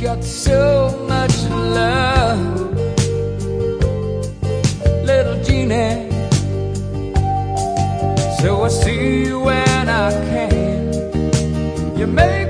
got so much love, little genie. So I see you when I can. You make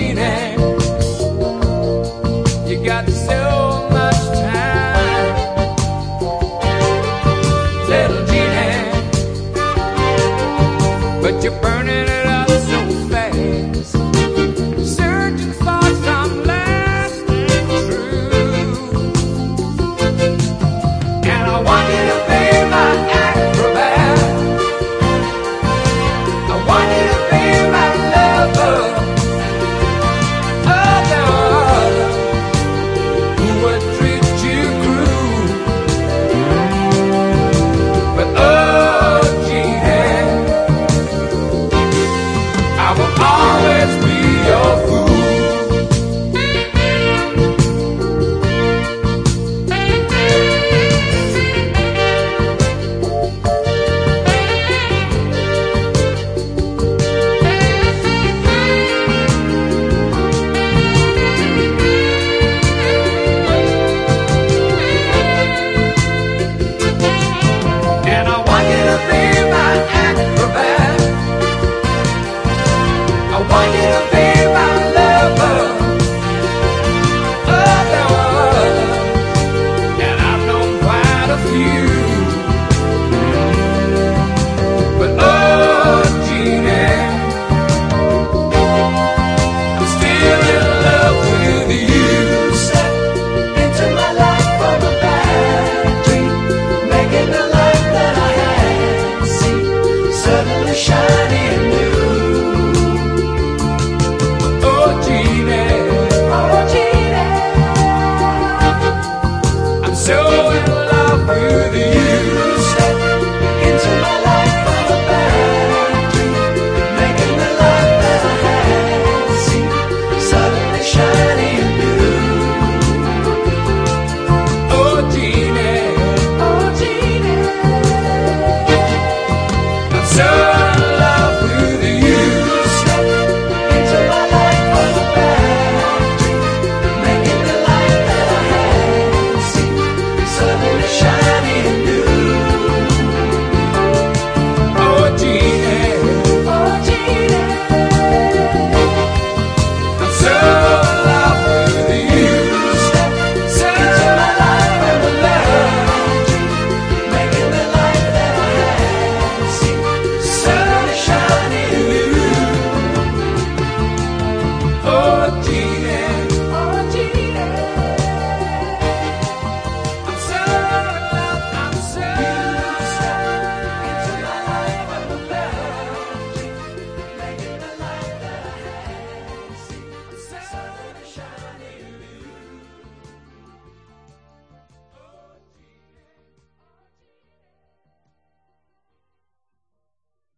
la la.